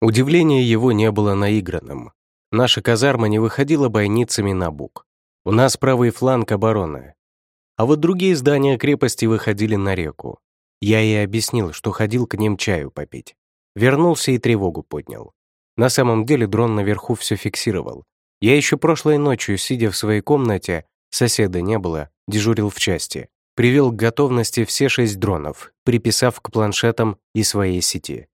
Удивление его не было наигранным. Наша казарма не выходила бойницами на бук. У нас правый фланг обороны. А вот другие здания крепости выходили на реку. Я ей объяснил, что ходил к ним чаю попить. Вернулся и тревогу поднял. На самом деле дрон наверху все фиксировал. Я еще прошлой ночью, сидя в своей комнате, соседа не было, дежурил в части, привел к готовности все шесть дронов, приписав к планшетам и своей сети.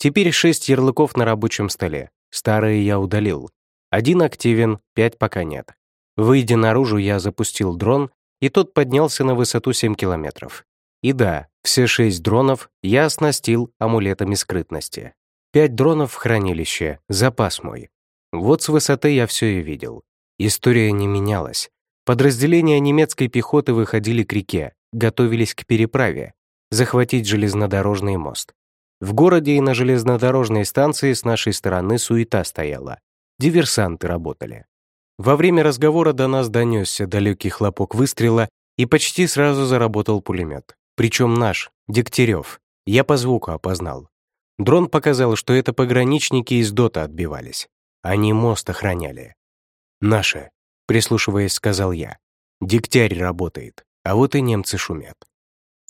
Теперь шесть ярлыков на рабочем столе. Старые я удалил. Один активен, пять пока нет. Выйдя наружу, я запустил дрон, и тот поднялся на высоту 7 километров. И да, все шесть дронов я оснастил амулетами скрытности. Пять дронов в хранилище, запас мой. Вот с высоты я все и видел. История не менялась. Подразделения немецкой пехоты выходили к реке, готовились к переправе, захватить железнодорожный мост. В городе и на железнодорожной станции с нашей стороны суета стояла. Диверсанты работали. Во время разговора до нас донесся далекий хлопок выстрела, и почти сразу заработал пулемет. Причем наш, Дегтярев. Я по звуку опознал. Дрон показал, что это пограничники из ДОТа отбивались. Они мост охраняли. «Наши», — прислушиваясь, сказал я. «Дегтярь работает, а вот и немцы шумят».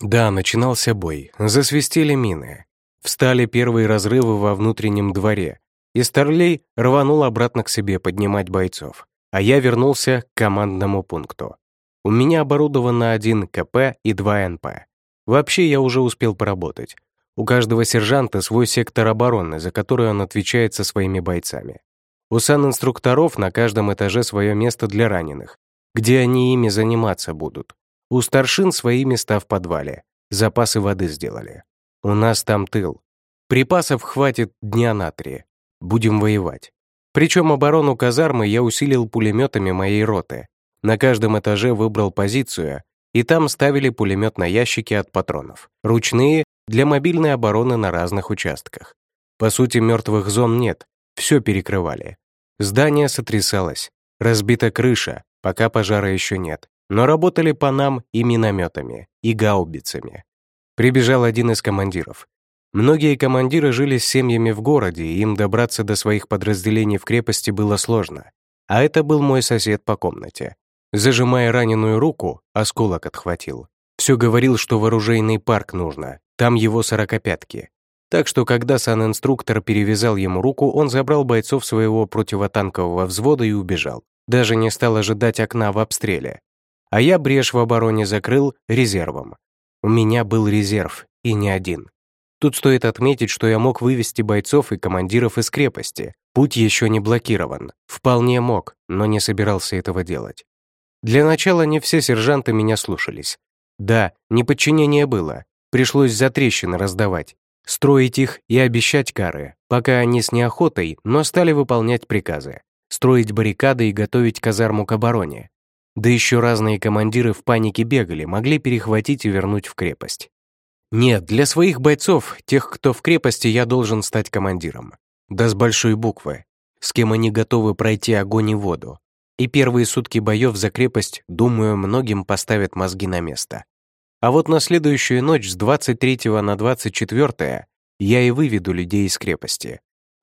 Да, начинался бой. Засвистели мины. Встали первые разрывы во внутреннем дворе, и Старлей рванул обратно к себе поднимать бойцов, а я вернулся к командному пункту. У меня оборудовано один КП и два НП. Вообще я уже успел поработать. У каждого сержанта свой сектор обороны, за который он отвечает со своими бойцами. У санинструкторов на каждом этаже свое место для раненых, где они ими заниматься будут. У старшин свои места в подвале. Запасы воды сделали. У нас там тыл. Припасов хватит дня на три. Будем воевать. Причем оборону казармы я усилил пулеметами моей роты. На каждом этаже выбрал позицию, и там ставили пулемет на ящики от патронов. Ручные для мобильной обороны на разных участках. По сути, мертвых зон нет, все перекрывали. Здание сотрясалось, разбита крыша, пока пожара еще нет, но работали по нам и минометами, и гаубицами. Прибежал один из командиров. Многие командиры жили с семьями в городе, и им добраться до своих подразделений в крепости было сложно. А это был мой сосед по комнате. Зажимая раненую руку, осколок отхватил. Все говорил, что в оружейный парк нужно, там его сорокопятки. Так что, когда санинструктор перевязал ему руку, он забрал бойцов своего противотанкового взвода и убежал. Даже не стал ожидать окна в обстреле. А я брешь в обороне закрыл резервом. У меня был резерв, и не один. Тут стоит отметить, что я мог вывести бойцов и командиров из крепости. Путь еще не блокирован. Вполне мог, но не собирался этого делать. Для начала не все сержанты меня слушались. Да, неподчинение было, Пришлось за трещины раздавать, строить их и обещать кары, пока они с неохотой, но стали выполнять приказы, строить баррикады и готовить казарму к обороне. Да еще разные командиры в панике бегали, могли перехватить и вернуть в крепость. Нет, для своих бойцов, тех, кто в крепости, я должен стать командиром. Да с большой буквы, с кем они готовы пройти огонь и воду. И первые сутки боев за крепость, думаю, многим поставят мозги на место. А вот на следующую ночь с 23 на 24 я и выведу людей из крепости.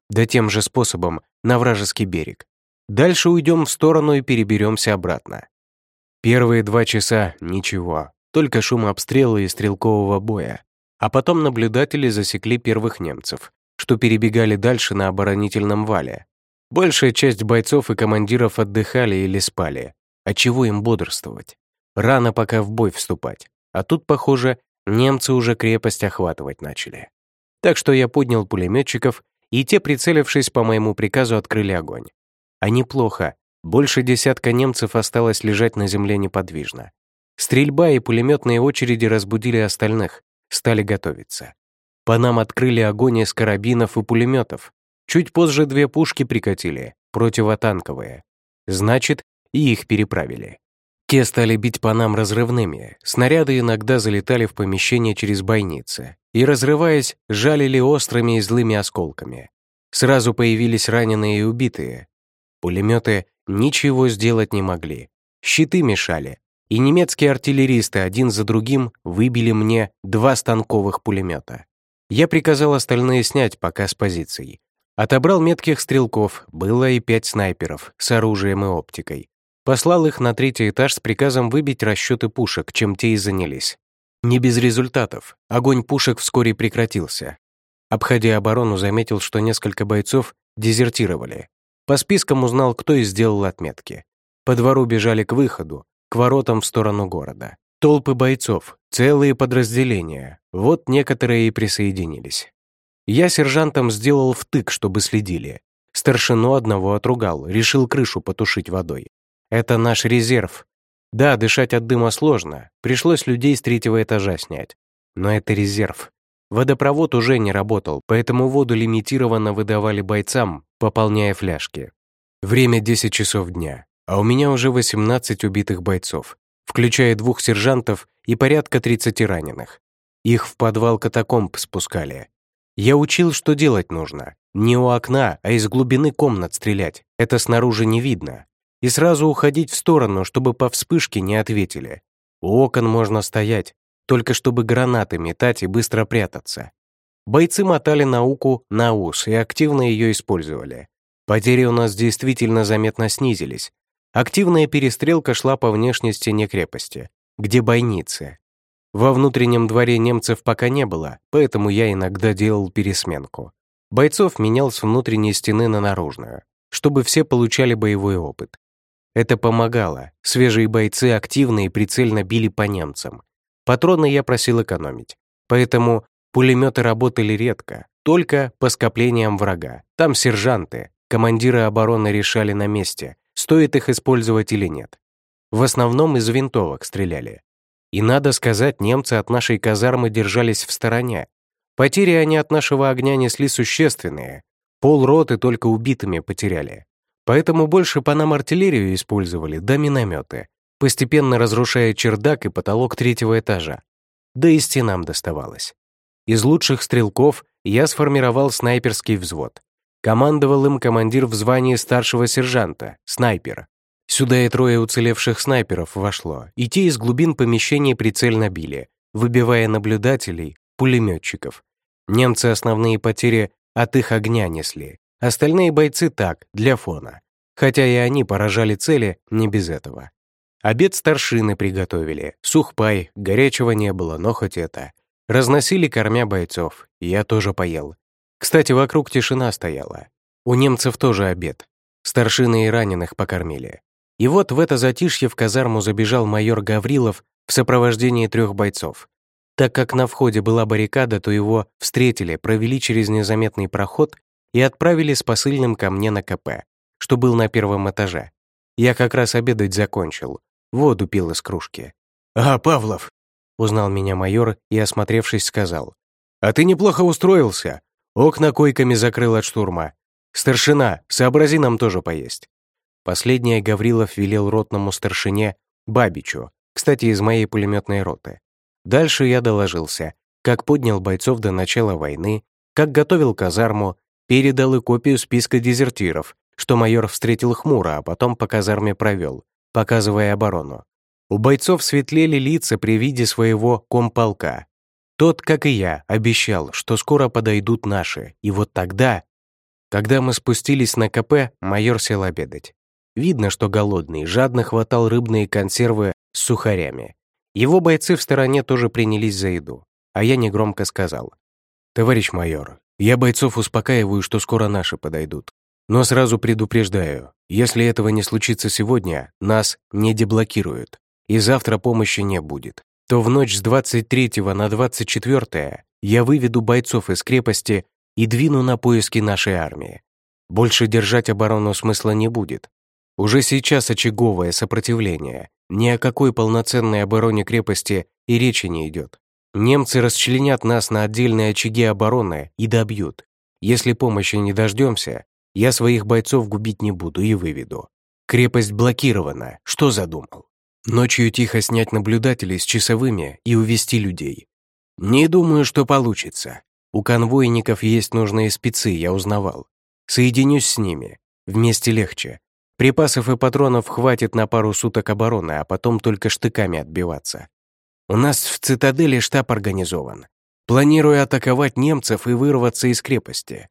Да тем же способом на вражеский берег. Дальше уйдем в сторону и переберемся обратно. Первые два часа — ничего, только шум обстрела и стрелкового боя. А потом наблюдатели засекли первых немцев, что перебегали дальше на оборонительном вале. Большая часть бойцов и командиров отдыхали или спали. А чего им бодрствовать? Рано пока в бой вступать. А тут, похоже, немцы уже крепость охватывать начали. Так что я поднял пулеметчиков, и те, прицелившись по моему приказу, открыли огонь. А неплохо. Больше десятка немцев осталось лежать на земле неподвижно. Стрельба и пулеметные очереди разбудили остальных, стали готовиться. По нам открыли огонь из карабинов и пулеметов. Чуть позже две пушки прикатили, противотанковые. Значит, и их переправили. Те стали бить по нам разрывными, снаряды иногда залетали в помещение через бойницы и, разрываясь, жалили острыми и злыми осколками. Сразу появились раненые и убитые. Пулеметы ничего сделать не могли. Щиты мешали, и немецкие артиллеристы один за другим выбили мне два станковых пулемета. Я приказал остальные снять пока с позиций. Отобрал метких стрелков, было и пять снайперов с оружием и оптикой. Послал их на третий этаж с приказом выбить расчеты пушек, чем те и занялись. Не без результатов. Огонь пушек вскоре прекратился. Обходя оборону, заметил, что несколько бойцов дезертировали. По спискам узнал, кто и сделал отметки. По двору бежали к выходу, к воротам в сторону города. Толпы бойцов, целые подразделения. Вот некоторые и присоединились. Я сержантам сделал втык, чтобы следили. Старшину одного отругал, решил крышу потушить водой. Это наш резерв. Да, дышать от дыма сложно, пришлось людей с третьего этажа снять. Но это резерв. Водопровод уже не работал, поэтому воду лимитированно выдавали бойцам, пополняя фляжки. Время 10 часов дня, а у меня уже 18 убитых бойцов, включая двух сержантов и порядка 30 раненых. Их в подвал катакомб спускали. Я учил, что делать нужно. Не у окна, а из глубины комнат стрелять. Это снаружи не видно. И сразу уходить в сторону, чтобы по вспышке не ответили. У окон можно стоять, только чтобы гранаты метать и быстро прятаться. Бойцы мотали науку на ус и активно ее использовали. Потери у нас действительно заметно снизились. Активная перестрелка шла по внешней стене крепости, где бойницы. Во внутреннем дворе немцев пока не было, поэтому я иногда делал пересменку. Бойцов менял с внутренней стены на наружную, чтобы все получали боевой опыт. Это помогало, свежие бойцы активно и прицельно били по немцам, Патроны я просил экономить. Поэтому пулеметы работали редко, только по скоплениям врага. Там сержанты, командиры обороны решали на месте, стоит их использовать или нет. В основном из винтовок стреляли. И надо сказать, немцы от нашей казармы держались в стороне. Потери они от нашего огня несли существенные. Пол роты только убитыми потеряли. Поэтому больше по нам артиллерию использовали, да минометы постепенно разрушая чердак и потолок третьего этажа. Да и стенам доставалось. Из лучших стрелков я сформировал снайперский взвод. Командовал им командир в звании старшего сержанта, снайпера. Сюда и трое уцелевших снайперов вошло, и те из глубин помещения прицельно били, выбивая наблюдателей, пулеметчиков. Немцы основные потери от их огня несли, остальные бойцы так, для фона. Хотя и они поражали цели не без этого. Обед старшины приготовили, сухпай, горячего не было, но хоть это. Разносили кормя бойцов, я тоже поел. Кстати, вокруг тишина стояла. У немцев тоже обед. Старшины и раненых покормили. И вот в это затишье в казарму забежал майор Гаврилов в сопровождении трех бойцов. Так как на входе была баррикада, то его встретили, провели через незаметный проход и отправили с посыльным ко мне на КП, что был на первом этаже. Я как раз обедать закончил, воду пил из кружки. «А, Павлов!» — узнал меня майор и, осмотревшись, сказал. «А ты неплохо устроился. Окна койками закрыл от штурма. Старшина, сообрази нам тоже поесть». Последнее Гаврилов велел ротному старшине Бабичу, кстати, из моей пулеметной роты. Дальше я доложился, как поднял бойцов до начала войны, как готовил казарму, передал и копию списка дезертиров, что майор встретил хмуро, а потом по казарме провел, показывая оборону. У бойцов светлели лица при виде своего комполка. Тот, как и я, обещал, что скоро подойдут наши, и вот тогда... Когда мы спустились на КП, майор сел обедать. Видно, что голодный, жадно хватал рыбные консервы с сухарями. Его бойцы в стороне тоже принялись за еду, а я негромко сказал. «Товарищ майор, я бойцов успокаиваю, что скоро наши подойдут. Но сразу предупреждаю, если этого не случится сегодня, нас не деблокируют, и завтра помощи не будет. То в ночь с 23 на 24 я выведу бойцов из крепости и двину на поиски нашей армии. Больше держать оборону смысла не будет. Уже сейчас очаговое сопротивление. Ни о какой полноценной обороне крепости и речи не идет. Немцы расчленят нас на отдельные очаги обороны и добьют. Если помощи не дождемся, я своих бойцов губить не буду и выведу. Крепость блокирована. Что задумал? Ночью тихо снять наблюдателей с часовыми и увести людей. Не думаю, что получится. У конвойников есть нужные спецы, я узнавал. Соединюсь с ними. Вместе легче. Припасов и патронов хватит на пару суток обороны, а потом только штыками отбиваться. У нас в цитадели штаб организован. Планирую атаковать немцев и вырваться из крепости.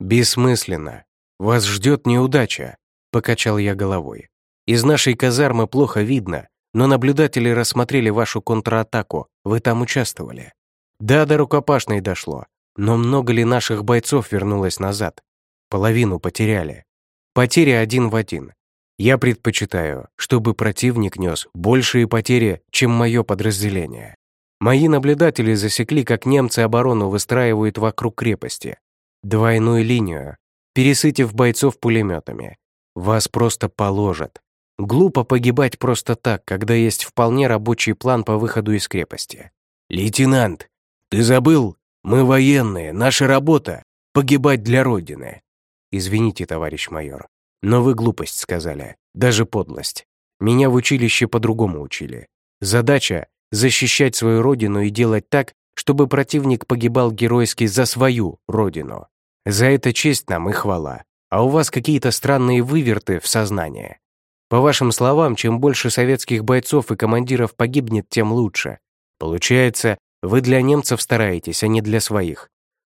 «Бессмысленно. Вас ждет неудача», — покачал я головой. «Из нашей казармы плохо видно, но наблюдатели рассмотрели вашу контратаку, вы там участвовали. Да, до рукопашной дошло, но много ли наших бойцов вернулось назад? Половину потеряли. Потери один в один. Я предпочитаю, чтобы противник нес большие потери, чем мое подразделение. Мои наблюдатели засекли, как немцы оборону выстраивают вокруг крепости. Двойную линию, пересытив бойцов пулеметами. Вас просто положат. Глупо погибать просто так, когда есть вполне рабочий план по выходу из крепости. «Лейтенант, ты забыл? Мы военные, наша работа — погибать для Родины». «Извините, товарищ майор, но вы глупость сказали, даже подлость. Меня в училище по-другому учили. Задача — защищать свою родину и делать так, чтобы противник погибал геройски за свою родину. За это честь нам и хвала. А у вас какие-то странные выверты в сознании. По вашим словам, чем больше советских бойцов и командиров погибнет, тем лучше. Получается, вы для немцев стараетесь, а не для своих.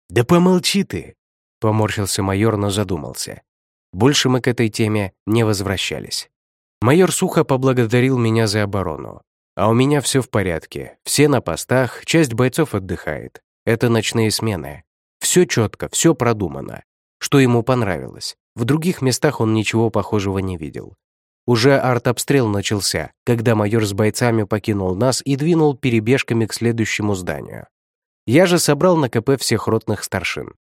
«Да помолчи ты!» — поморщился майор, но задумался. Больше мы к этой теме не возвращались. Майор сухо поблагодарил меня за оборону. А у меня все в порядке. Все на постах, часть бойцов отдыхает. Это ночные смены. Все четко, все продумано. Что ему понравилось. В других местах он ничего похожего не видел. Уже артобстрел начался, когда майор с бойцами покинул нас и двинул перебежками к следующему зданию. Я же собрал на КП всех ротных старшин.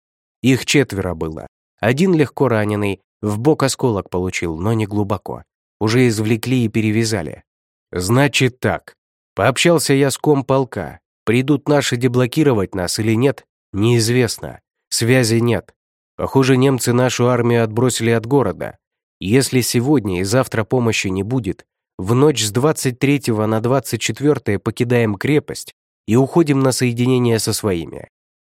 Их четверо было. Один легко раненый, в бок осколок получил, но не глубоко. Уже извлекли и перевязали. Значит так. Пообщался я с ком полка. Придут наши деблокировать нас или нет, неизвестно. Связи нет. Похоже, немцы нашу армию отбросили от города. Если сегодня и завтра помощи не будет, в ночь с 23 на 24 покидаем крепость и уходим на соединение со своими.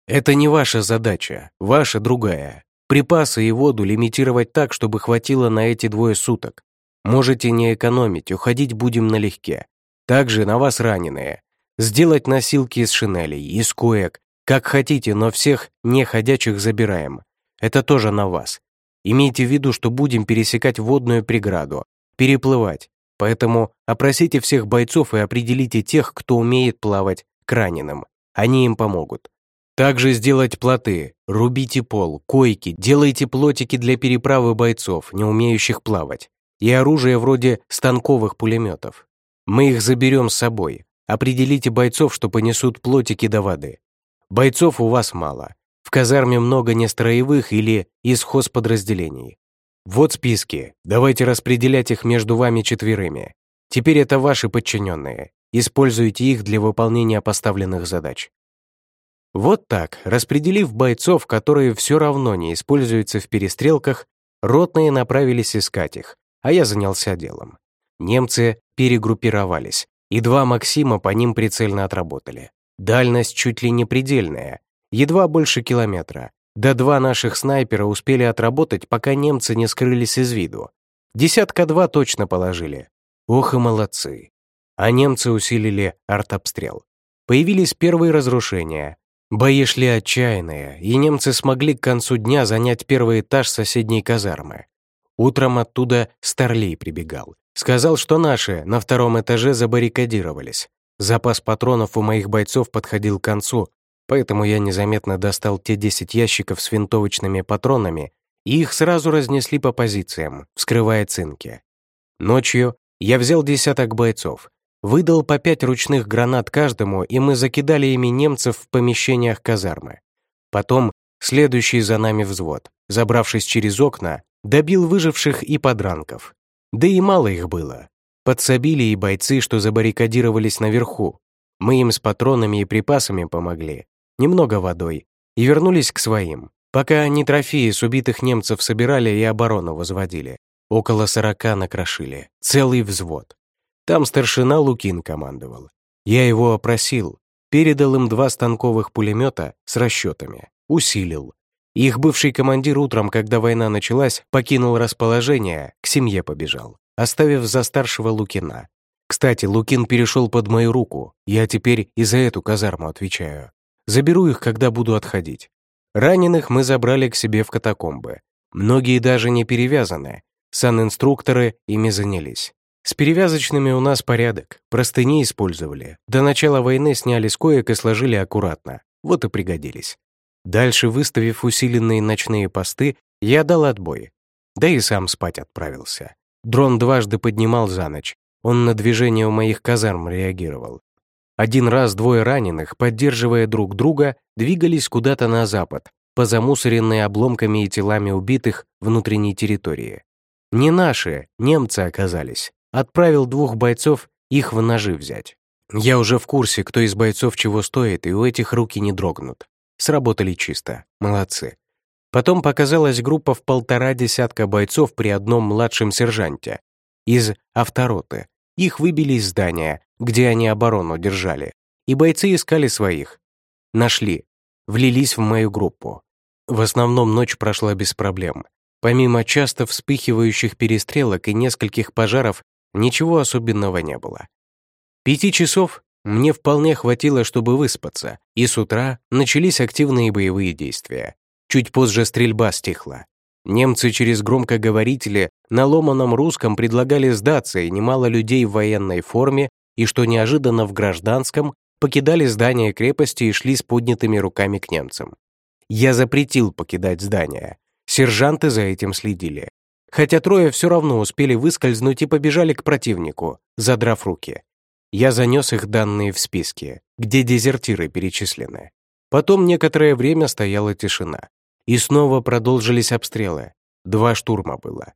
Это не ваша задача, ваша другая. Припасы и воду лимитировать так, чтобы хватило на эти двое суток. Можете не экономить, уходить будем налегке. Также на вас раненые. Сделать носилки из шинелей, из куек, как хотите, но всех неходячих забираем. Это тоже на вас. Имейте в виду, что будем пересекать водную преграду, переплывать. Поэтому опросите всех бойцов и определите тех, кто умеет плавать, к раненым. Они им помогут. Также сделать плоты, рубите пол, койки, делайте плотики для переправы бойцов, не умеющих плавать, и оружие вроде станковых пулеметов. Мы их заберем с собой. Определите бойцов, что понесут плотики до воды. Бойцов у вас мало. В казарме много нестроевых или из хозподразделений. Вот списки. Давайте распределять их между вами четверыми. Теперь это ваши подчиненные. Используйте их для выполнения поставленных задач. Вот так, распределив бойцов, которые все равно не используются в перестрелках, ротные направились искать их, а я занялся делом. Немцы перегруппировались, и два Максима по ним прицельно отработали. Дальность чуть ли не предельная, едва больше километра. Да два наших снайпера успели отработать, пока немцы не скрылись из виду. Десятка два точно положили. Ох и молодцы. А немцы усилили артобстрел. Появились первые разрушения, Бои шли отчаянные, и немцы смогли к концу дня занять первый этаж соседней казармы. Утром оттуда Старлей прибегал. Сказал, что наши на втором этаже забаррикадировались. Запас патронов у моих бойцов подходил к концу, поэтому я незаметно достал те 10 ящиков с винтовочными патронами, и их сразу разнесли по позициям, вскрывая цинки. Ночью я взял десяток бойцов, Выдал по пять ручных гранат каждому, и мы закидали ими немцев в помещениях казармы. Потом следующий за нами взвод, забравшись через окна, добил выживших и подранков. Да и мало их было. Подсобили и бойцы, что забаррикадировались наверху. Мы им с патронами и припасами помогли, немного водой, и вернулись к своим, пока они трофеи с убитых немцев собирали и оборону возводили. Около сорока накрошили, целый взвод. Там старшина Лукин командовал. Я его опросил, передал им два станковых пулемета с расчетами, усилил. Их бывший командир утром, когда война началась, покинул расположение, к семье побежал, оставив за старшего Лукина. Кстати, Лукин перешел под мою руку, я теперь и за эту казарму отвечаю. Заберу их, когда буду отходить. Раненых мы забрали к себе в катакомбы. Многие даже не перевязаны. Санинструкторы ими занялись. С перевязочными у нас порядок. Простыни использовали. До начала войны сняли с коек и сложили аккуратно. Вот и пригодились. Дальше, выставив усиленные ночные посты, я дал отбой. Да и сам спать отправился. Дрон дважды поднимал за ночь. Он на движение у моих казарм реагировал. Один раз двое раненых, поддерживая друг друга, двигались куда-то на запад, по замусоренной обломками и телами убитых внутренней территории. Не наши, немцы оказались. Отправил двух бойцов их в ножи взять. Я уже в курсе, кто из бойцов чего стоит, и у этих руки не дрогнут. Сработали чисто. Молодцы. Потом показалась группа в полтора десятка бойцов при одном младшем сержанте. Из автороты. Их выбили из здания, где они оборону держали. И бойцы искали своих. Нашли. Влились в мою группу. В основном ночь прошла без проблем. Помимо часто вспыхивающих перестрелок и нескольких пожаров, ничего особенного не было. Пяти часов мне вполне хватило, чтобы выспаться, и с утра начались активные боевые действия. Чуть позже стрельба стихла. Немцы через громкоговорители на ломаном русском предлагали сдаться, и немало людей в военной форме, и, что неожиданно, в гражданском, покидали здание крепости и шли с поднятыми руками к немцам. Я запретил покидать здание. Сержанты за этим следили хотя трое все равно успели выскользнуть и побежали к противнику, задрав руки. Я занес их данные в списке, где дезертиры перечислены. Потом некоторое время стояла тишина. И снова продолжились обстрелы. Два штурма было.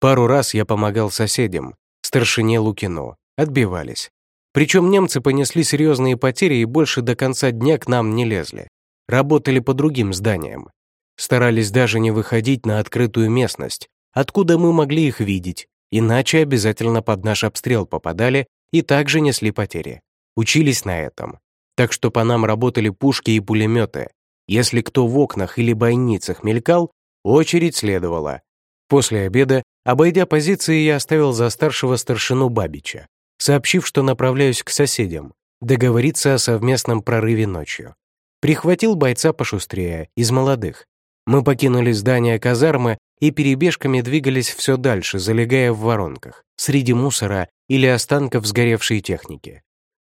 Пару раз я помогал соседям, старшине Лукину, отбивались. Причем немцы понесли серьезные потери и больше до конца дня к нам не лезли. Работали по другим зданиям. Старались даже не выходить на открытую местность, откуда мы могли их видеть, иначе обязательно под наш обстрел попадали и также несли потери. Учились на этом. Так что по нам работали пушки и пулеметы. Если кто в окнах или бойницах мелькал, очередь следовала. После обеда, обойдя позиции, я оставил за старшего старшину Бабича, сообщив, что направляюсь к соседям, договориться о совместном прорыве ночью. Прихватил бойца пошустрее, из молодых. Мы покинули здание казармы и перебежками двигались все дальше, залегая в воронках, среди мусора или останков сгоревшей техники.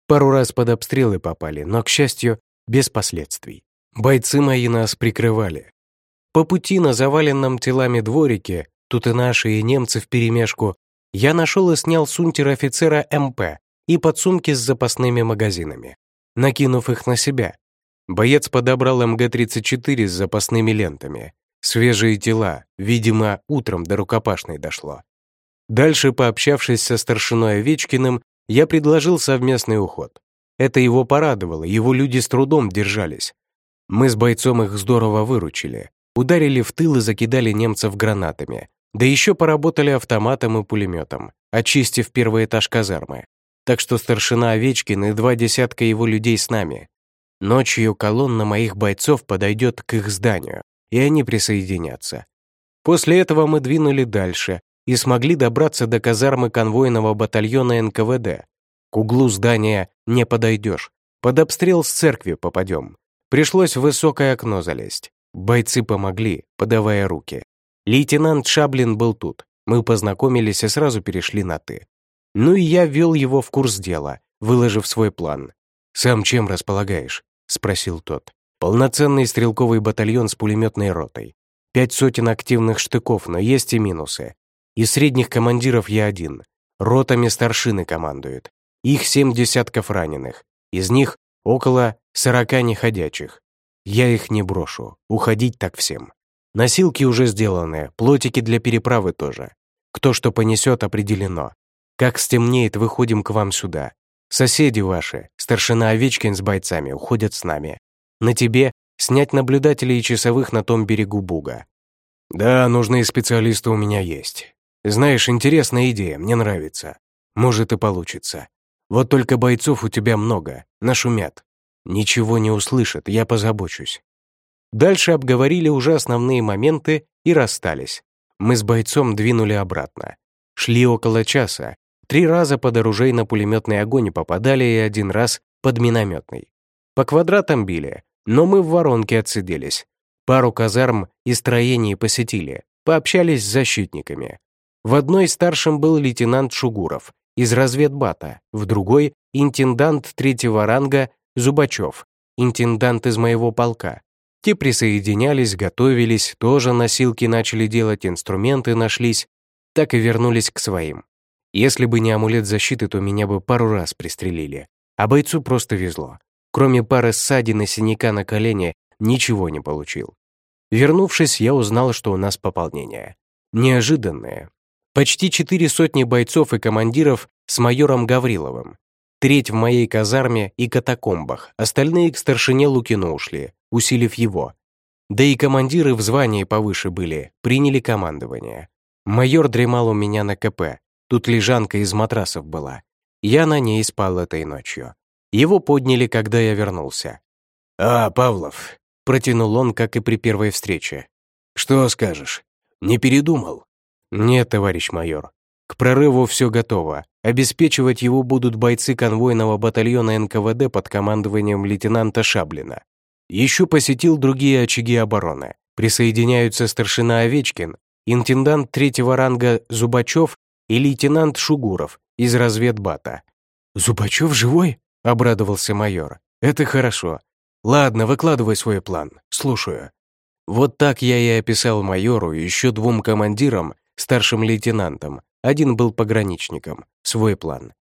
Пару раз под обстрелы попали, но, к счастью, без последствий. Бойцы мои нас прикрывали. По пути на заваленном телами дворике, тут и наши, и немцы вперемешку, я нашел и снял с офицера МП и подсумки с запасными магазинами, накинув их на себя. Боец подобрал МГ-34 с запасными лентами, Свежие тела, видимо, утром до рукопашной дошло. Дальше, пообщавшись со старшиной Овечкиным, я предложил совместный уход. Это его порадовало, его люди с трудом держались. Мы с бойцом их здорово выручили. Ударили в тыл и закидали немцев гранатами. Да еще поработали автоматом и пулеметом, очистив первый этаж казармы. Так что старшина Овечкин и два десятка его людей с нами. Ночью колонна моих бойцов подойдет к их зданию и они присоединятся. После этого мы двинули дальше и смогли добраться до казармы конвойного батальона НКВД. К углу здания не подойдешь, под обстрел с церкви попадем. Пришлось в высокое окно залезть. Бойцы помогли, подавая руки. Лейтенант Шаблин был тут. Мы познакомились и сразу перешли на «ты». Ну и я ввел его в курс дела, выложив свой план. «Сам чем располагаешь?» — спросил тот. Полноценный стрелковый батальон с пулеметной ротой. Пять сотен активных штыков, но есть и минусы. Из средних командиров я один. Ротами старшины командуют. Их семь десятков раненых. Из них около сорока неходячих. Я их не брошу. Уходить так всем. Носилки уже сделаны, плотики для переправы тоже. Кто что понесет, определено. Как стемнеет, выходим к вам сюда. Соседи ваши, старшина Овечкин с бойцами, уходят с нами. На тебе снять наблюдателей и часовых на том берегу Буга. Да, нужные специалисты у меня есть. Знаешь, интересная идея, мне нравится. Может и получится. Вот только бойцов у тебя много, нашумят. Ничего не услышат, я позабочусь. Дальше обговорили уже основные моменты и расстались. Мы с бойцом двинули обратно. Шли около часа. Три раза под оружейно-пулеметный огонь попадали и один раз под минометный. По квадратам били, но мы в воронке отсиделись. Пару казарм и строений посетили, пообщались с защитниками. В одной старшим был лейтенант Шугуров из разведбата, в другой — интендант третьего ранга Зубачев, интендант из моего полка. Те присоединялись, готовились, тоже носилки начали делать, инструменты нашлись, так и вернулись к своим. Если бы не амулет защиты, то меня бы пару раз пристрелили. А бойцу просто везло. Кроме пары ссадин и синяка на колене, ничего не получил. Вернувшись, я узнал, что у нас пополнение. Неожиданное. Почти четыре сотни бойцов и командиров с майором Гавриловым. Треть в моей казарме и катакомбах, остальные к старшине Лукину ушли, усилив его. Да и командиры в звании повыше были, приняли командование. Майор дремал у меня на КП, тут лежанка из матрасов была. Я на ней спал этой ночью. Его подняли, когда я вернулся. «А, Павлов», — протянул он, как и при первой встрече. «Что скажешь? Не передумал?» «Нет, товарищ майор. К прорыву все готово. Обеспечивать его будут бойцы конвойного батальона НКВД под командованием лейтенанта Шаблина. Еще посетил другие очаги обороны. Присоединяются старшина Овечкин, интендант третьего ранга Зубачев и лейтенант Шугуров из разведбата. «Зубачев живой?» — обрадовался майор. «Это хорошо. Ладно, выкладывай свой план. Слушаю». Вот так я и описал майору и еще двум командирам, старшим лейтенантам, один был пограничником, свой план.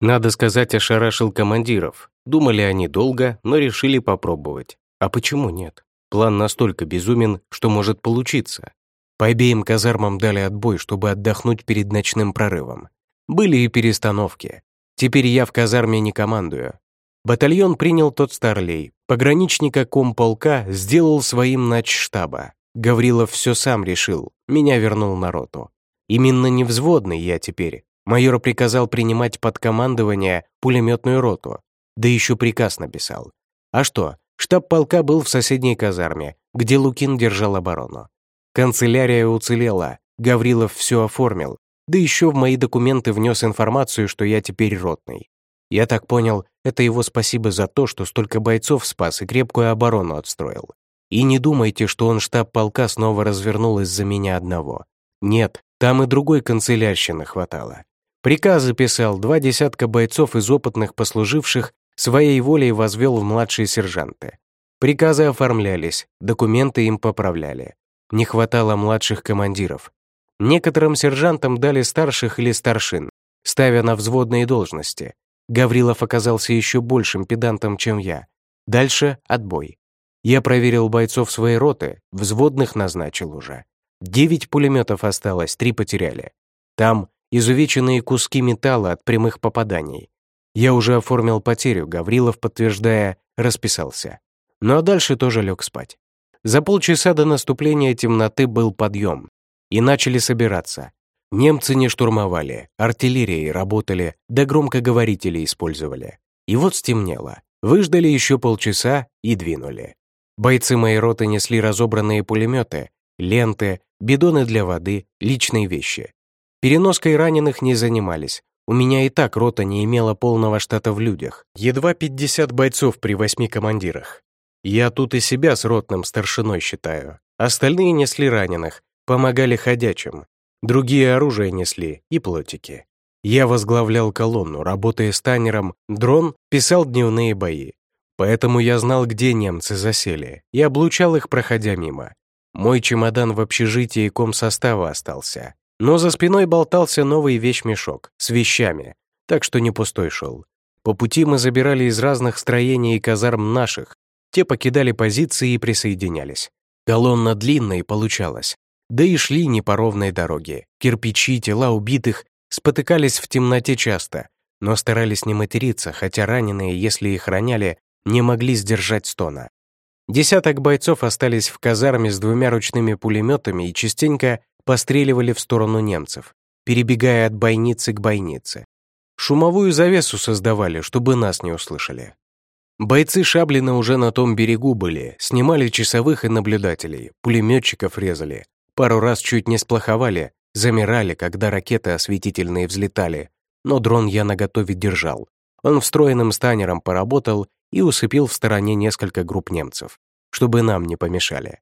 Надо сказать, ошарашил командиров. Думали они долго, но решили попробовать. А почему нет? План настолько безумен, что может получиться. По обеим казармам дали отбой, чтобы отдохнуть перед ночным прорывом. Были и перестановки. Теперь я в казарме не командую. Батальон принял тот старлей. Пограничника комполка сделал своим начштаба. Гаврилов все сам решил, меня вернул на роту. Именно невзводный я теперь. Майор приказал принимать под командование пулеметную роту. Да еще приказ написал. А что, штаб полка был в соседней казарме, где Лукин держал оборону. Канцелярия уцелела, Гаврилов все оформил, да еще в мои документы внес информацию, что я теперь ротный. Я так понял, это его спасибо за то, что столько бойцов спас и крепкую оборону отстроил. И не думайте, что он штаб полка снова развернул из-за меня одного. Нет, там и другой канцелярщины хватало. Приказы писал, два десятка бойцов из опытных послуживших своей волей возвел в младшие сержанты. Приказы оформлялись, документы им поправляли. Не хватало младших командиров. Некоторым сержантам дали старших или старшин, ставя на взводные должности. Гаврилов оказался еще большим педантом, чем я. Дальше — отбой. Я проверил бойцов своей роты, взводных назначил уже. Девять пулеметов осталось, три потеряли. Там изувеченные куски металла от прямых попаданий. Я уже оформил потерю, Гаврилов, подтверждая, расписался. Ну а дальше тоже лег спать. За полчаса до наступления темноты был подъем. И начали собираться. Немцы не штурмовали, артиллерией работали, да громкоговорители использовали. И вот стемнело. Выждали еще полчаса и двинули. Бойцы моей роты несли разобранные пулеметы, ленты, бидоны для воды, личные вещи. Переноской раненых не занимались. У меня и так рота не имела полного штата в людях. Едва 50 бойцов при восьми командирах. Я тут и себя с ротным старшиной считаю. Остальные несли раненых, помогали ходячим. Другие оружие несли и плотики. Я возглавлял колонну, работая с танером, дрон писал дневные бои. Поэтому я знал, где немцы засели, и облучал их, проходя мимо. Мой чемодан в общежитии комсостава остался. Но за спиной болтался новый вещмешок с вещами, так что не пустой шел. По пути мы забирали из разных строений и казарм наших, те покидали позиции и присоединялись. Колонна длинная получалась. Да и шли не по ровной дороге. Кирпичи, тела убитых спотыкались в темноте часто, но старались не материться, хотя раненые, если их роняли, не могли сдержать стона. Десяток бойцов остались в казарме с двумя ручными пулеметами и частенько постреливали в сторону немцев, перебегая от бойницы к бойнице. Шумовую завесу создавали, чтобы нас не услышали. Бойцы Шаблина уже на том берегу были, снимали часовых и наблюдателей, пулеметчиков резали. Пару раз чуть не сплоховали, замирали, когда ракеты осветительные взлетали. Но дрон я наготове держал. Он встроенным станером поработал и усыпил в стороне несколько групп немцев, чтобы нам не помешали.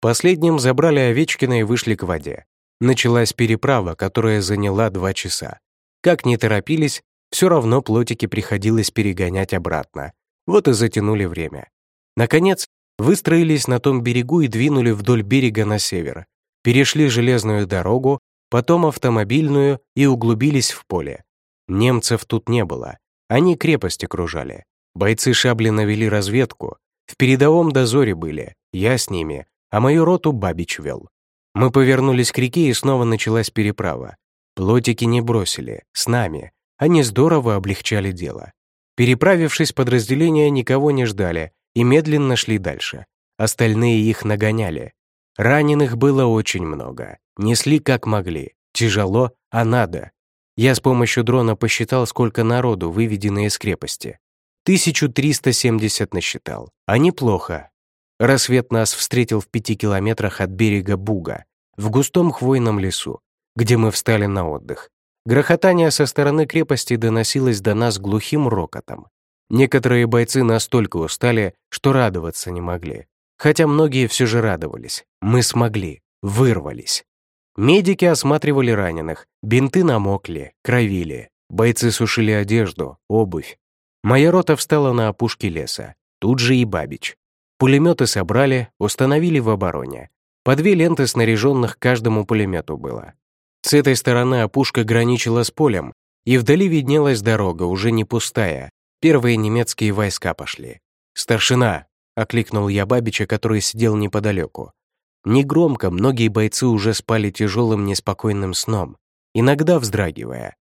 Последним забрали Овечкина и вышли к воде. Началась переправа, которая заняла два часа. Как не торопились, все равно плотики приходилось перегонять обратно. Вот и затянули время. Наконец, выстроились на том берегу и двинули вдоль берега на север. Перешли железную дорогу, потом автомобильную и углубились в поле. Немцев тут не было. Они крепость окружали. Бойцы Шабли навели разведку. В передовом дозоре были, я с ними, а мою роту Бабич вел. Мы повернулись к реке, и снова началась переправа. Плотики не бросили, с нами. Они здорово облегчали дело. Переправившись, подразделения никого не ждали и медленно шли дальше. Остальные их нагоняли. Раненых было очень много. Несли как могли. Тяжело, а надо. Я с помощью дрона посчитал, сколько народу выведено из крепости. 1370 насчитал. А неплохо. Рассвет нас встретил в пяти километрах от берега Буга, в густом хвойном лесу, где мы встали на отдых. Грохотание со стороны крепости доносилось до нас глухим рокотом. Некоторые бойцы настолько устали, что радоваться не могли. Хотя многие все же радовались. Мы смогли, вырвались. Медики осматривали раненых, бинты намокли, кровили. Бойцы сушили одежду, обувь. Моя рота встала на опушке леса. Тут же и Бабич. Пулеметы собрали, установили в обороне. По две ленты снаряженных каждому пулемету было. С этой стороны опушка граничила с полем, и вдали виднелась дорога, уже не пустая. Первые немецкие войска пошли. «Старшина!» — окликнул я Бабича, который сидел неподалеку. Негромко, многие бойцы уже спали тяжелым неспокойным сном, иногда вздрагивая.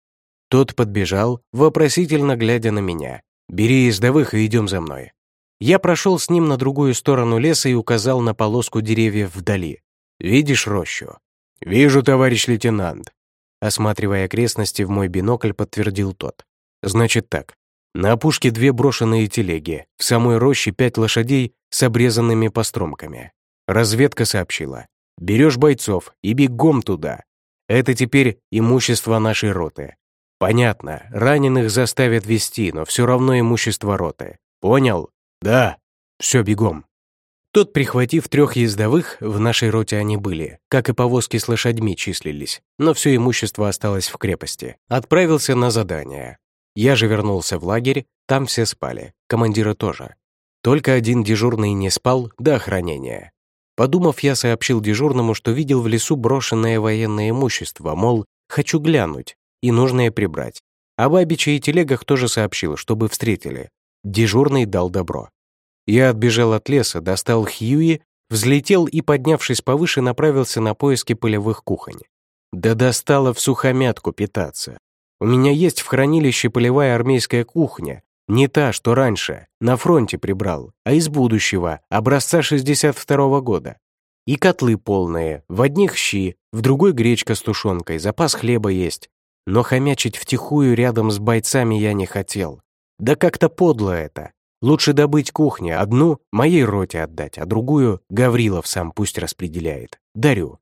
Тот подбежал, вопросительно глядя на меня. «Бери ездовых и идем за мной». Я прошел с ним на другую сторону леса и указал на полоску деревьев вдали. «Видишь рощу?» «Вижу, товарищ лейтенант», осматривая окрестности в мой бинокль, подтвердил тот. «Значит так. На опушке две брошенные телеги, в самой роще пять лошадей с обрезанными постромками. Разведка сообщила. Берешь бойцов и бегом туда. Это теперь имущество нашей роты. Понятно, раненых заставят вести, но все равно имущество роты. Понял? «Да, все бегом». Тот, прихватив трех ездовых, в нашей роте они были, как и повозки с лошадьми числились, но все имущество осталось в крепости. Отправился на задание. Я же вернулся в лагерь, там все спали, командиры тоже. Только один дежурный не спал до охранения. Подумав, я сообщил дежурному, что видел в лесу брошенное военное имущество, мол, хочу глянуть, и нужное прибрать. А Бабича и телегах тоже сообщил, чтобы встретили. Дежурный дал добро. Я отбежал от леса, достал Хьюи, взлетел и, поднявшись повыше, направился на поиски полевых кухонь. Да достало в сухомятку питаться. У меня есть в хранилище полевая армейская кухня, не та, что раньше, на фронте прибрал, а из будущего, образца 62 -го года. И котлы полные, в одних щи, в другой гречка с тушенкой, запас хлеба есть. Но хомячить втихую рядом с бойцами я не хотел. Да как-то подло это. Лучше добыть кухню, одну моей роте отдать, а другую Гаврилов сам пусть распределяет. Дарю.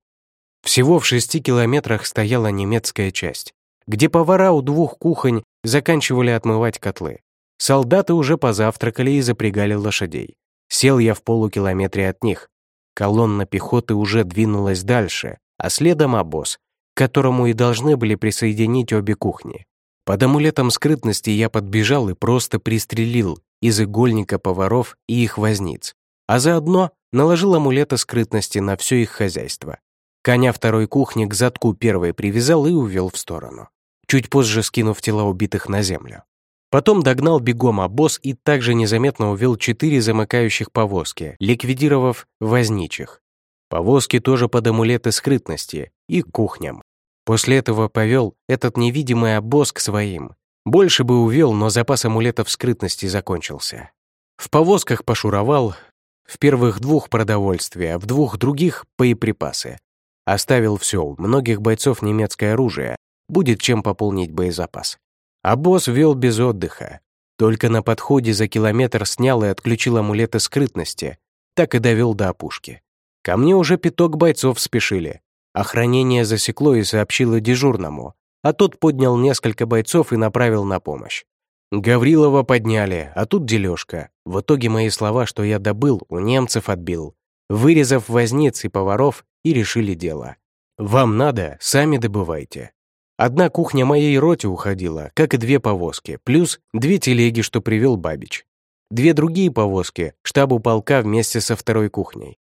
Всего в шести километрах стояла немецкая часть, где повара у двух кухонь заканчивали отмывать котлы. Солдаты уже позавтракали и запрягали лошадей. Сел я в полукилометре от них. Колонна пехоты уже двинулась дальше, а следом обоз, которому и должны были присоединить обе кухни. Под амулетом скрытности я подбежал и просто пристрелил из игольника поваров и их возниц, а заодно наложил амулета скрытности на все их хозяйство. Коня второй кухни к задку первой привязал и увел в сторону, чуть позже скинув тела убитых на землю. Потом догнал бегом обоз и также незаметно увел четыре замыкающих повозки, ликвидировав возничих. Повозки тоже под амулеты скрытности и кухням. После этого повел этот невидимый обоз к своим. Больше бы увел, но запас амулетов скрытности закончился. В повозках пошуровал, в первых двух продовольствие, а в двух других — боеприпасы. Оставил все, у многих бойцов немецкое оружие, будет чем пополнить боезапас. А босс вел без отдыха. Только на подходе за километр снял и отключил амулеты скрытности, так и довел до опушки. Ко мне уже пяток бойцов спешили. Охранение засекло и сообщило дежурному, а тот поднял несколько бойцов и направил на помощь. Гаврилова подняли, а тут дележка. В итоге мои слова, что я добыл, у немцев отбил. вырезав возниц и поваров, и решили дело. Вам надо, сами добывайте. Одна кухня моей роте уходила, как и две повозки, плюс две телеги, что привел Бабич. Две другие повозки штабу полка вместе со второй кухней.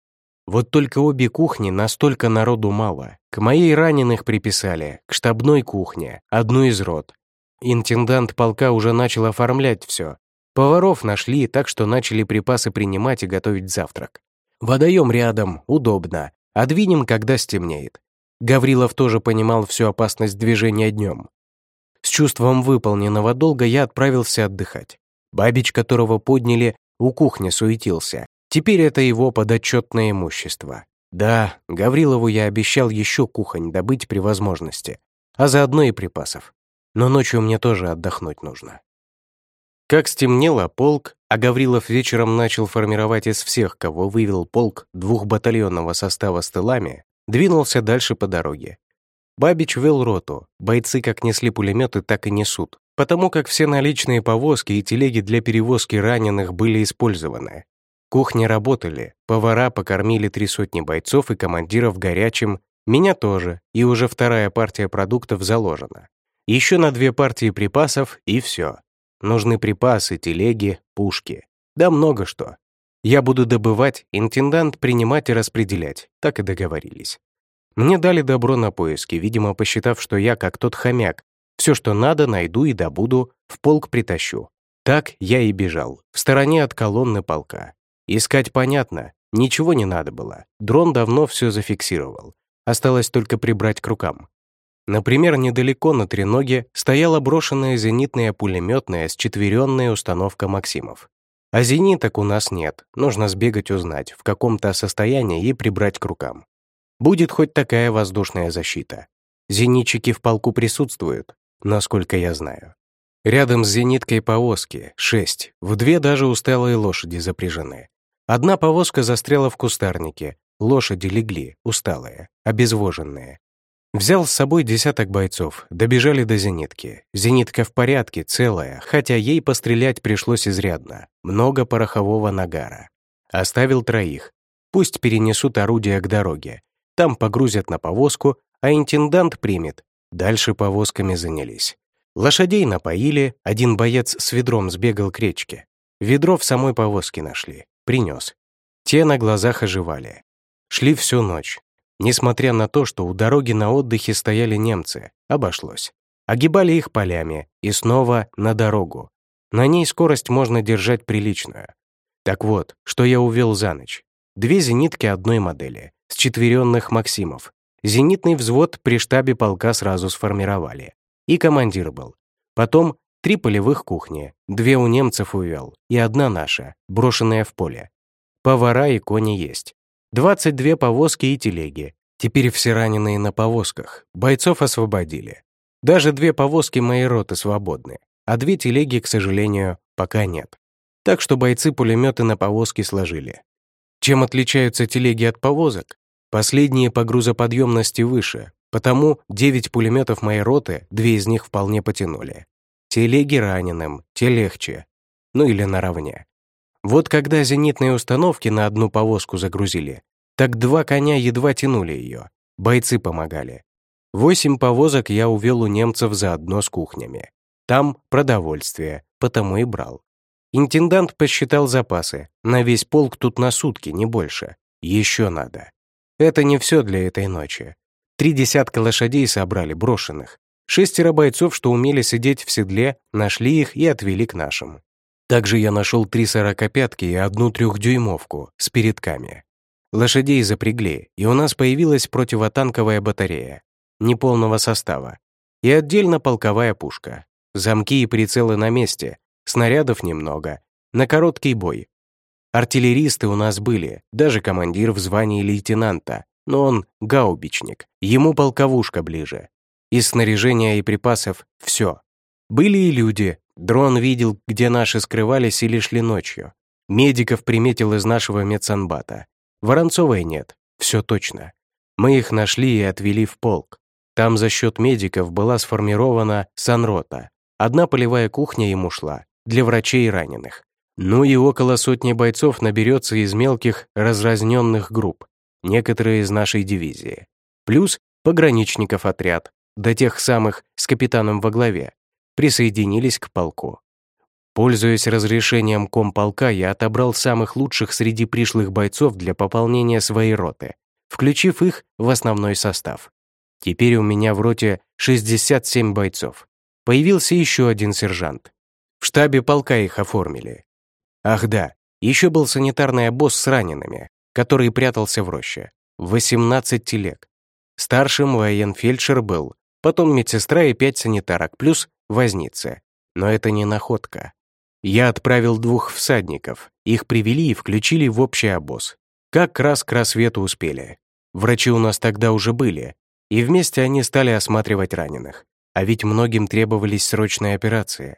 Вот только обе кухни настолько народу мало. К моей раненых приписали, к штабной кухне, одну из рот. Интендант полка уже начал оформлять все. Поваров нашли, так что начали припасы принимать и готовить завтрак. Водоем рядом, удобно. А двинем, когда стемнеет. Гаврилов тоже понимал всю опасность движения днем. С чувством выполненного долга я отправился отдыхать. Бабич, которого подняли, у кухни суетился. Теперь это его подотчетное имущество. Да, Гаврилову я обещал еще кухонь добыть при возможности, а заодно и припасов. Но ночью мне тоже отдохнуть нужно. Как стемнело, полк, а Гаврилов вечером начал формировать из всех, кого вывел полк двухбатальонного состава с тылами, Двинулся дальше по дороге. Бабич вел роту, бойцы как несли пулеметы, так и несут, потому как все наличные повозки и телеги для перевозки раненых были использованы. Кухни работали, повара покормили три сотни бойцов и командиров горячим, меня тоже, и уже вторая партия продуктов заложена. Еще на две партии припасов, и все. Нужны припасы, телеги, пушки. Да много что. Я буду добывать, интендант принимать и распределять. Так и договорились. Мне дали добро на поиски, видимо, посчитав, что я как тот хомяк. Все, что надо, найду и добуду, в полк притащу. Так я и бежал, в стороне от колонны полка. Искать понятно, ничего не надо было. Дрон давно все зафиксировал. Осталось только прибрать к рукам. Например, недалеко на треноге стояла брошенная зенитная пулеметная с четверенная установка «Максимов». А зениток у нас нет, нужно сбегать узнать, в каком-то состоянии и прибрать к рукам. Будет хоть такая воздушная защита. Зенитчики в полку присутствуют, насколько я знаю. Рядом с зениткой повозки, шесть, в две даже усталые лошади запряжены. Одна повозка застряла в кустарнике, лошади легли, усталые, обезвоженные. Взял с собой десяток бойцов, добежали до зенитки. Зенитка в порядке, целая, хотя ей пострелять пришлось изрядно. Много порохового нагара. Оставил троих. Пусть перенесут орудия к дороге. Там погрузят на повозку, а интендант примет. Дальше повозками занялись. Лошадей напоили, один боец с ведром сбегал к речке. Ведро в самой повозке нашли. Принес. Те на глазах оживали. Шли всю ночь, Несмотря на то, что у дороги на отдыхе стояли немцы, обошлось. Огибали их полями и снова на дорогу. На ней скорость можно держать приличную. Так вот, что я увел за ночь. Две зенитки одной модели, с четверенных «Максимов». Зенитный взвод при штабе полка сразу сформировали. И командир был. Потом три полевых кухни, две у немцев увел и одна наша, брошенная в поле. Повара и кони есть. 22 повозки и телеги. Теперь все раненые на повозках. Бойцов освободили. Даже две повозки моей роты свободны, а две телеги, к сожалению, пока нет. Так что бойцы пулеметы на повозки сложили. Чем отличаются телеги от повозок? Последние по грузоподъемности выше, потому 9 пулеметов моей роты, две из них вполне потянули. Телеги раненым, те легче. Ну или наравне. Вот когда зенитные установки на одну повозку загрузили, так два коня едва тянули ее. Бойцы помогали. Восемь повозок я увел у немцев заодно с кухнями. Там продовольствие, потому и брал. Интендант посчитал запасы. На весь полк тут на сутки, не больше. Еще надо. Это не все для этой ночи. Три десятка лошадей собрали, брошенных. Шестеро бойцов, что умели сидеть в седле, нашли их и отвели к нашим. Также я нашел три сорокопятки и одну трехдюймовку с передками. Лошадей запрягли, и у нас появилась противотанковая батарея, неполного состава, и отдельно полковая пушка. Замки и прицелы на месте, снарядов немного, на короткий бой. Артиллеристы у нас были, даже командир в звании лейтенанта, но он гаубичник, ему полковушка ближе. Из снаряжения и припасов — все. Были и люди, Дрон видел, где наши скрывались или шли ночью. Медиков приметил из нашего медсанбата. Воронцовой нет, все точно. Мы их нашли и отвели в полк. Там за счет медиков была сформирована санрота. Одна полевая кухня ему шла, для врачей и раненых. Ну и около сотни бойцов наберется из мелких разразненных групп, некоторые из нашей дивизии. Плюс пограничников отряд, до тех самых с капитаном во главе, присоединились к полку. Пользуясь разрешением комполка, я отобрал самых лучших среди пришлых бойцов для пополнения своей роты, включив их в основной состав. Теперь у меня в роте 67 бойцов. Появился еще один сержант. В штабе полка их оформили. Ах да, еще был санитарный обоз с ранеными, который прятался в роще. 18 телег. Старшим военфельдшер был, потом медсестра и пять санитарок, плюс возница. Но это не находка. Я отправил двух всадников. Их привели и включили в общий обоз. Как раз к рассвету успели. Врачи у нас тогда уже были, и вместе они стали осматривать раненых. А ведь многим требовались срочные операции.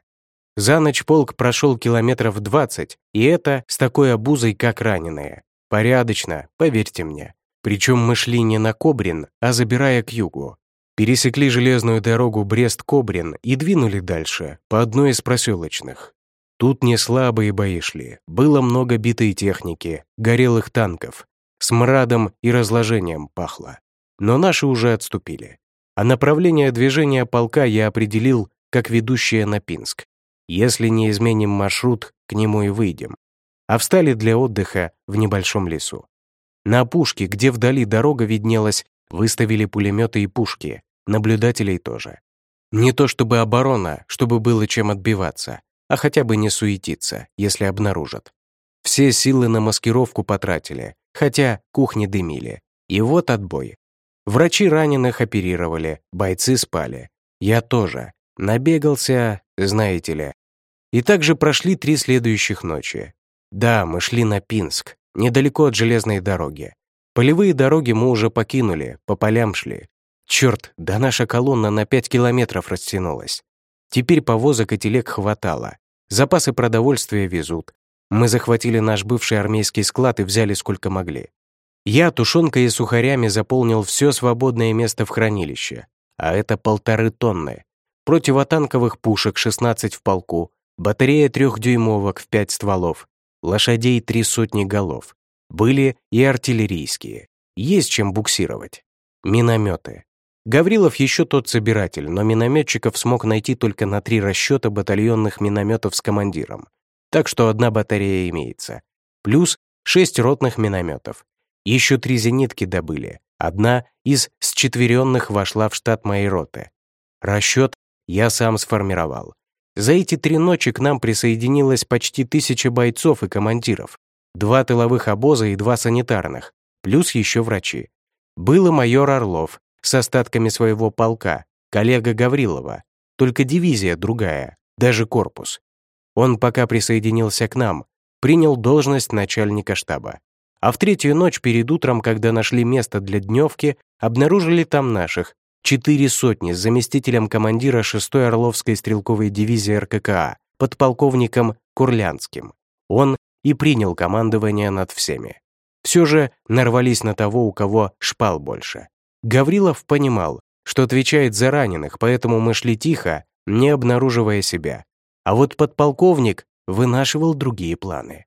За ночь полк прошел километров 20, и это с такой обузой, как раненые. Порядочно, поверьте мне. Причем мы шли не на Кобрин, а забирая к югу. Пересекли железную дорогу Брест-Кобрин и двинули дальше, по одной из проселочных. Тут не слабые бои шли, было много битой техники, горелых танков, с мрадом и разложением пахло. Но наши уже отступили. А направление движения полка я определил как ведущее на Пинск. Если не изменим маршрут, к нему и выйдем. А встали для отдыха в небольшом лесу. На опушке, где вдали дорога виднелась, выставили пулеметы и пушки, наблюдателей тоже. Не то чтобы оборона, чтобы было чем отбиваться, а хотя бы не суетиться, если обнаружат. Все силы на маскировку потратили, хотя кухни дымили. И вот отбой. Врачи раненых оперировали, бойцы спали. Я тоже. Набегался, знаете ли. И также прошли три следующих ночи. Да, мы шли на Пинск, недалеко от железной дороги. Полевые дороги мы уже покинули, по полям шли. Черт, да наша колонна на пять километров растянулась. Теперь повозок и телег хватало. Запасы продовольствия везут. Мы захватили наш бывший армейский склад и взяли сколько могли. Я тушенкой и сухарями заполнил все свободное место в хранилище, а это полторы тонны. Противотанковых пушек 16 в полку, батарея трехдюймовок в пять стволов, лошадей три сотни голов. Были и артиллерийские. Есть чем буксировать. Минометы. Гаврилов еще тот собиратель, но минометчиков смог найти только на три расчета батальонных минометов с командиром. Так что одна батарея имеется. Плюс шесть ротных минометов. Еще три зенитки добыли. Одна из счетверенных вошла в штат моей роты. Расчет я сам сформировал. За эти три ночи к нам присоединилось почти тысяча бойцов и командиров, два тыловых обоза и два санитарных, плюс еще врачи. Был и майор Орлов, с остатками своего полка, коллега Гаврилова, только дивизия другая, даже корпус. Он пока присоединился к нам, принял должность начальника штаба. А в третью ночь перед утром, когда нашли место для дневки, обнаружили там наших, четыре сотни с заместителем командира 6-й Орловской стрелковой дивизии РККА, подполковником Курлянским. Он и принял командование над всеми. Все же нарвались на того, у кого шпал больше. Гаврилов понимал, что отвечает за раненых, поэтому мы шли тихо, не обнаруживая себя. А вот подполковник вынашивал другие планы.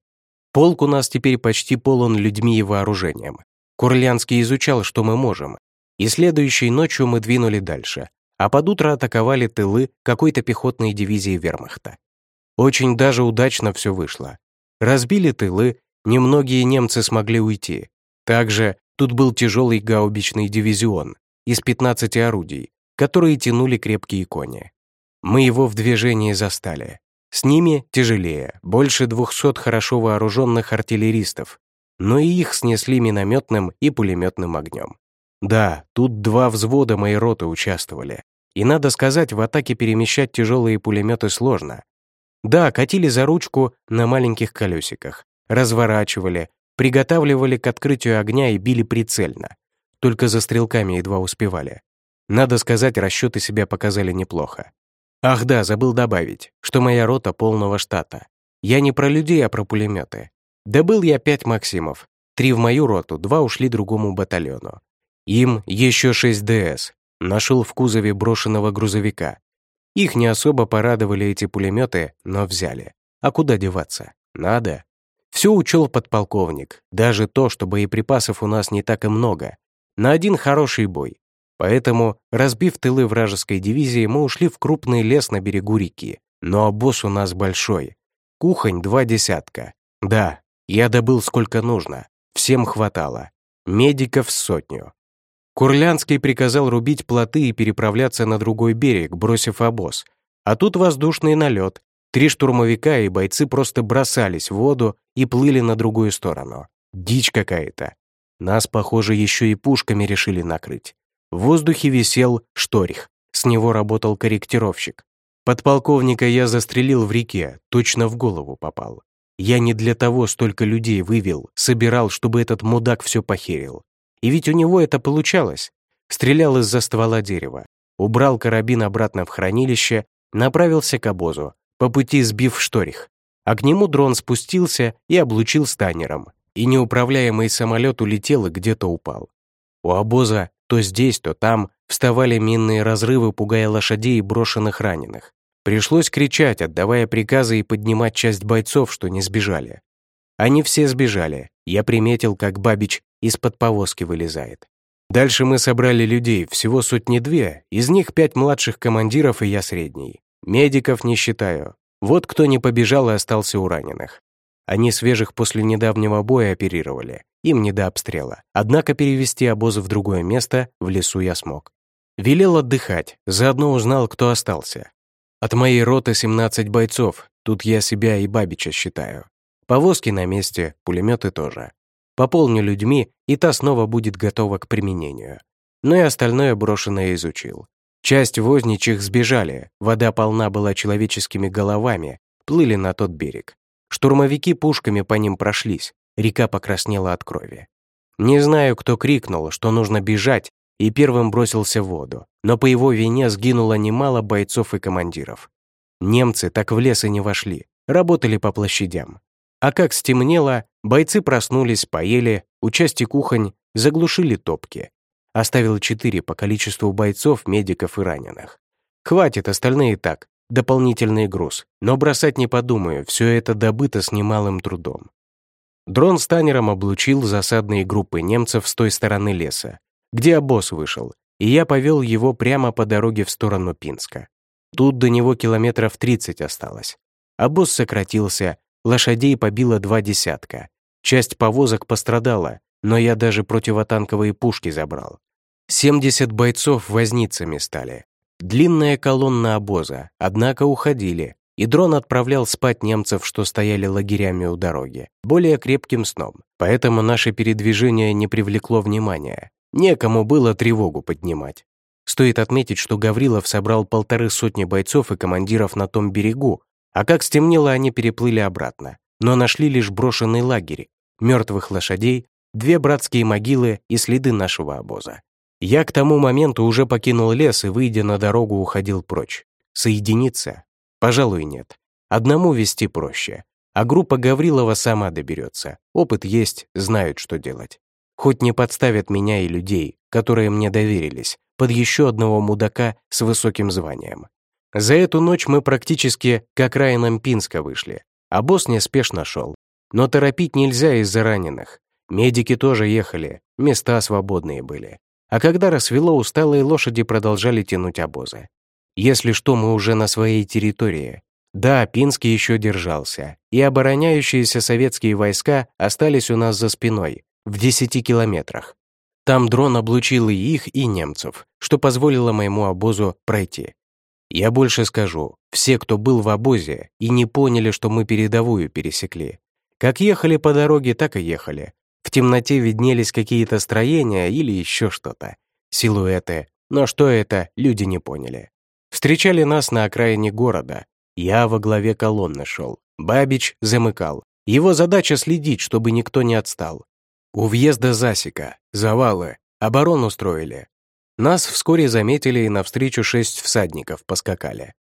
Полк у нас теперь почти полон людьми и вооружением. Курлянский изучал, что мы можем. И следующей ночью мы двинули дальше, а под утро атаковали тылы какой-то пехотной дивизии вермахта. Очень даже удачно все вышло. Разбили тылы, немногие немцы смогли уйти. Также Тут был тяжелый гаубичный дивизион из 15 орудий, которые тянули крепкие кони. Мы его в движении застали. С ними тяжелее, больше 200 хорошо вооруженных артиллеристов, но и их снесли минометным и пулеметным огнем. Да, тут два взвода моей роты участвовали. И надо сказать, в атаке перемещать тяжелые пулеметы сложно. Да, катили за ручку на маленьких колесиках, разворачивали, Приготавливали к открытию огня и били прицельно. Только за стрелками едва успевали. Надо сказать, расчеты себя показали неплохо. Ах да, забыл добавить, что моя рота полного штата. Я не про людей, а про пулеметы. Добыл я пять «Максимов». Три в мою роту, два ушли другому батальону. Им еще шесть ДС. Нашел в кузове брошенного грузовика. Их не особо порадовали эти пулеметы, но взяли. А куда деваться? Надо. Все учел подполковник, даже то, что боеприпасов у нас не так и много. На один хороший бой. Поэтому, разбив тылы вражеской дивизии, мы ушли в крупный лес на берегу реки. Но обоз у нас большой. Кухонь два десятка. Да, я добыл сколько нужно. Всем хватало. Медиков сотню. Курлянский приказал рубить плоты и переправляться на другой берег, бросив обоз. А тут воздушный налет. Три штурмовика и бойцы просто бросались в воду и плыли на другую сторону. Дичь какая-то. Нас, похоже, еще и пушками решили накрыть. В воздухе висел шторих. С него работал корректировщик. Подполковника я застрелил в реке, точно в голову попал. Я не для того столько людей вывел, собирал, чтобы этот мудак все похерил. И ведь у него это получалось. Стрелял из-за ствола дерева, убрал карабин обратно в хранилище, направился к обозу, по пути сбив шторих. А к нему дрон спустился и облучил станером, и неуправляемый самолет улетел и где-то упал. У обоза то здесь, то там вставали минные разрывы, пугая лошадей и брошенных раненых. Пришлось кричать, отдавая приказы и поднимать часть бойцов, что не сбежали. Они все сбежали. Я приметил, как Бабич из-под повозки вылезает. Дальше мы собрали людей, всего сотни-две, из них пять младших командиров и я средний. Медиков не считаю. Вот кто не побежал и остался у раненых. Они свежих после недавнего боя оперировали, им не до обстрела. Однако перевести обозы в другое место в лесу я смог. Велел отдыхать, заодно узнал, кто остался. От моей роты 17 бойцов, тут я себя и Бабича считаю. Повозки на месте, пулеметы тоже. Пополню людьми, и та снова будет готова к применению. Но и остальное брошенное изучил. Часть возничих сбежали, вода полна была человеческими головами, плыли на тот берег. Штурмовики пушками по ним прошлись, река покраснела от крови. Не знаю, кто крикнул, что нужно бежать, и первым бросился в воду, но по его вине сгинуло немало бойцов и командиров. Немцы так в лес и не вошли, работали по площадям. А как стемнело, бойцы проснулись, поели, у части кухонь заглушили топки. Оставил четыре по количеству бойцов, медиков и раненых. Хватит, остальные так, дополнительный груз. Но бросать не подумаю, все это добыто с немалым трудом. Дрон с танером облучил засадные группы немцев с той стороны леса, где обоз вышел, и я повел его прямо по дороге в сторону Пинска. Тут до него километров 30 осталось. Обоз сократился, Лошадей побило два десятка. Часть повозок пострадала, но я даже противотанковые пушки забрал. 70 бойцов возницами стали. Длинная колонна обоза, однако уходили, и дрон отправлял спать немцев, что стояли лагерями у дороги, более крепким сном. Поэтому наше передвижение не привлекло внимания. Некому было тревогу поднимать. Стоит отметить, что Гаврилов собрал полторы сотни бойцов и командиров на том берегу, а как стемнело, они переплыли обратно, но нашли лишь брошенный лагерь, мертвых лошадей, две братские могилы и следы нашего обоза. Я к тому моменту уже покинул лес и, выйдя на дорогу, уходил прочь. Соединиться? Пожалуй, нет. Одному вести проще. А группа Гаврилова сама доберется. Опыт есть, знают, что делать. Хоть не подставят меня и людей, которые мне доверились, под еще одного мудака с высоким званием. За эту ночь мы практически к окраинам Пинска вышли, а босс неспешно шел. Но торопить нельзя из-за раненых. Медики тоже ехали, места свободные были. А когда рассвело, усталые лошади продолжали тянуть обозы. Если что, мы уже на своей территории. Да, Пинск еще держался, и обороняющиеся советские войска остались у нас за спиной, в 10 километрах. Там дрон облучил и их, и немцев, что позволило моему обозу пройти. Я больше скажу, все, кто был в обозе и не поняли, что мы передовую пересекли. Как ехали по дороге, так и ехали. В темноте виднелись какие-то строения или еще что-то. Силуэты. Но что это, люди не поняли. Встречали нас на окраине города. Я во главе колонны шел. Бабич замыкал. Его задача следить, чтобы никто не отстал. У въезда засека, завалы, оборону строили. Нас вскоре заметили и навстречу шесть всадников поскакали.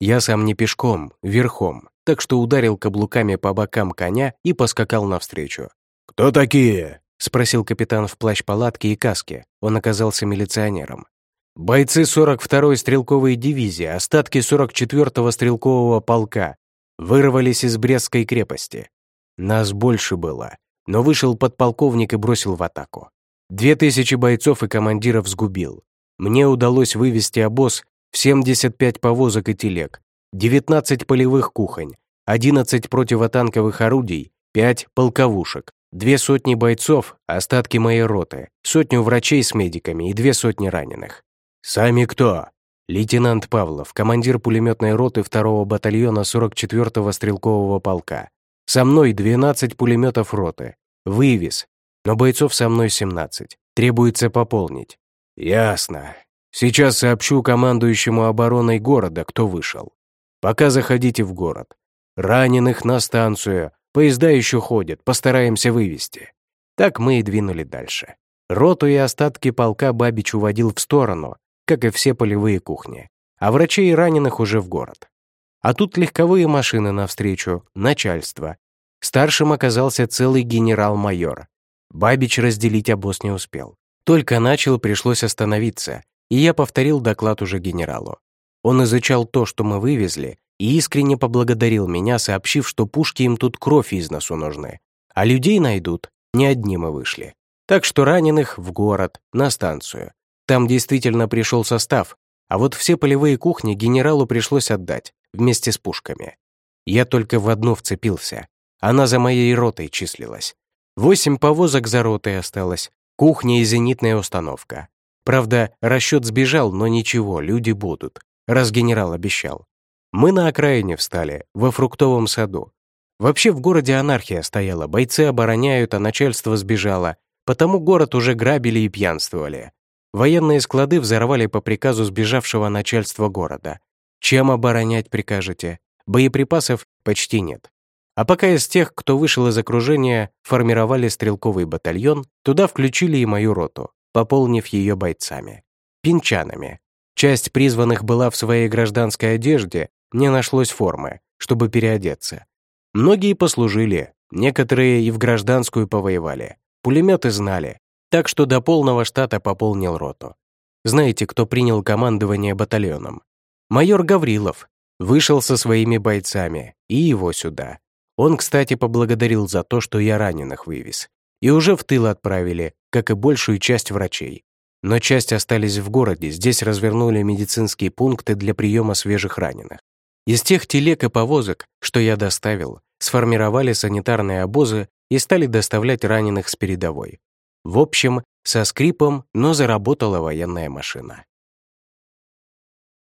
Я сам не пешком, верхом, так что ударил каблуками по бокам коня и поскакал навстречу. «Кто такие?» — спросил капитан в плащ-палатке и каске. Он оказался милиционером. «Бойцы 42-й стрелковой дивизии, остатки 44-го стрелкового полка, вырвались из Брестской крепости. Нас больше было, но вышел подполковник и бросил в атаку. Две тысячи бойцов и командиров сгубил. Мне удалось вывести обоз в 75 повозок и телег, 19 полевых кухонь, 11 противотанковых орудий, 5 полковушек, две сотни бойцов, остатки моей роты, сотню врачей с медиками и две сотни раненых. «Сами кто?» Лейтенант Павлов, командир пулеметной роты 2-го батальона 44-го стрелкового полка. Со мной 12 пулеметов роты. Вывез. Но бойцов со мной 17. Требуется пополнить. Ясно. Сейчас сообщу командующему обороной города, кто вышел. Пока заходите в город. Раненых на станцию. Поезда еще ходят, постараемся вывести. Так мы и двинули дальше. Роту и остатки полка Бабич уводил в сторону, как и все полевые кухни, а врачей и раненых уже в город. А тут легковые машины навстречу, начальство. Старшим оказался целый генерал-майор. Бабич разделить обоз не успел. Только начал, пришлось остановиться, и я повторил доклад уже генералу. Он изучал то, что мы вывезли, и искренне поблагодарил меня, сообщив, что пушки им тут кровь из носу нужны, а людей найдут, не одни мы вышли. Так что раненых в город, на станцию. Там действительно пришел состав, а вот все полевые кухни генералу пришлось отдать, вместе с пушками. Я только в одну вцепился. Она за моей ротой числилась. Восемь повозок за ротой осталось, кухня и зенитная установка. Правда, расчет сбежал, но ничего, люди будут, раз генерал обещал. Мы на окраине встали, во фруктовом саду. Вообще в городе анархия стояла, бойцы обороняют, а начальство сбежало, потому город уже грабили и пьянствовали. Военные склады взорвали по приказу сбежавшего начальства города. Чем оборонять прикажете? Боеприпасов почти нет. А пока из тех, кто вышел из окружения, формировали стрелковый батальон, туда включили и мою роту, пополнив ее бойцами. Пинчанами. Часть призванных была в своей гражданской одежде, не нашлось формы, чтобы переодеться. Многие послужили, некоторые и в гражданскую повоевали. Пулеметы знали, так что до полного штата пополнил роту. Знаете, кто принял командование батальоном? Майор Гаврилов. Вышел со своими бойцами, и его сюда. Он, кстати, поблагодарил за то, что я раненых вывез. И уже в тыл отправили, как и большую часть врачей. Но часть остались в городе, здесь развернули медицинские пункты для приема свежих раненых. Из тех телег и повозок, что я доставил, сформировали санитарные обозы и стали доставлять раненых с передовой. В общем, со скрипом, но заработала военная машина.